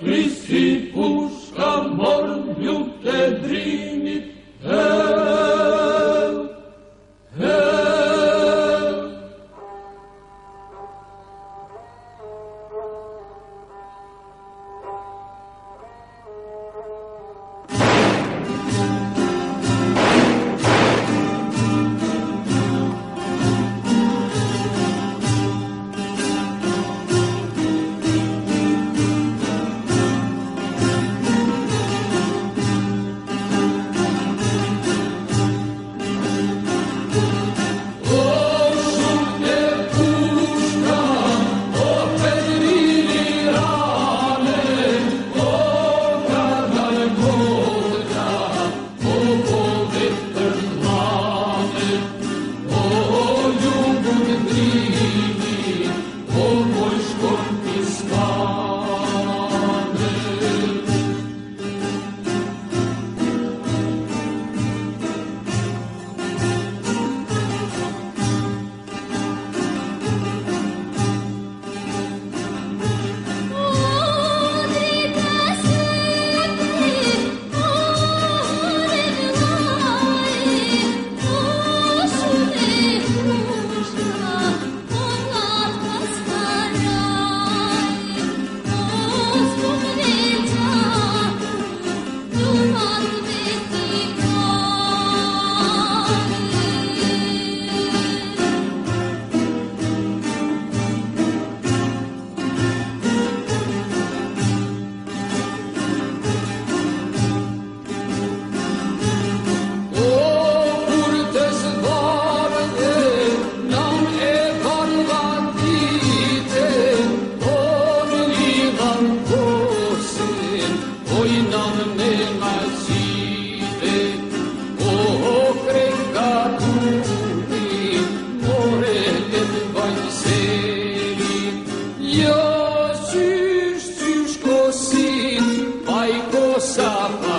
Cristi. Žeš mi mire, o